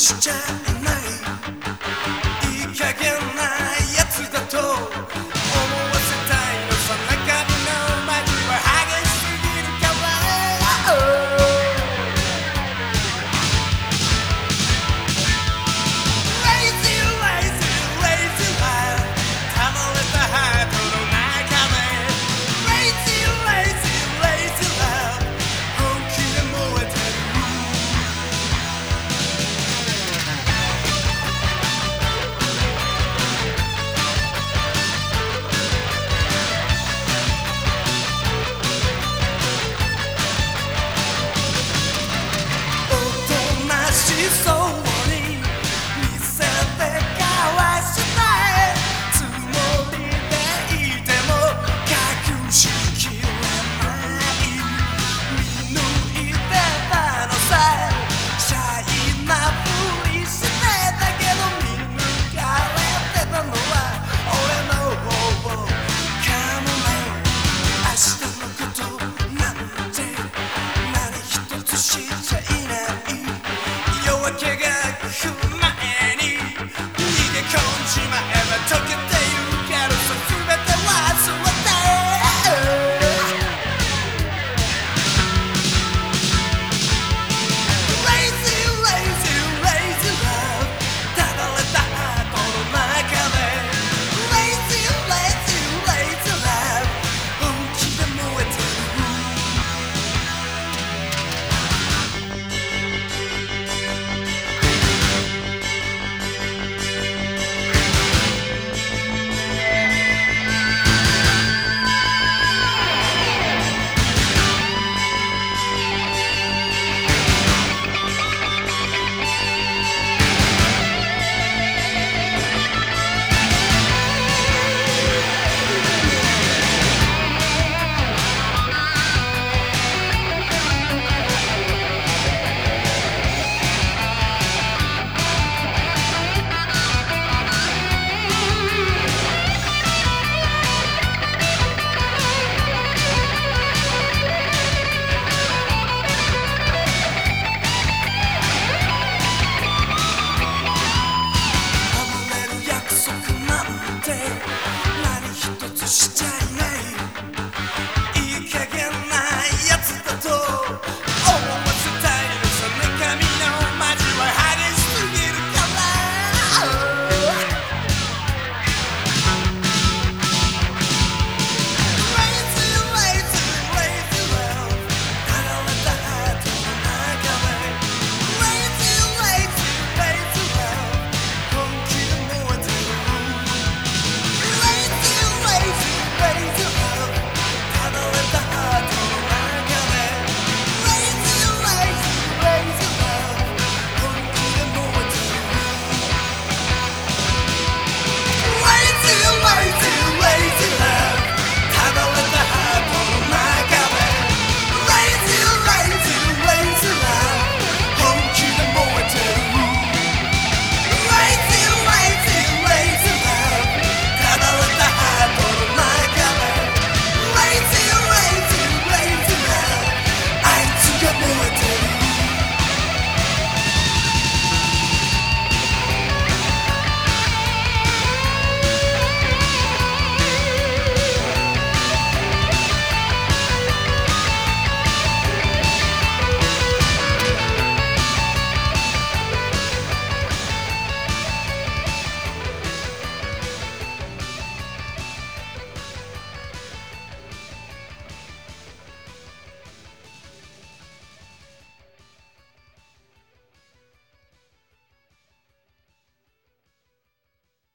Christian. Just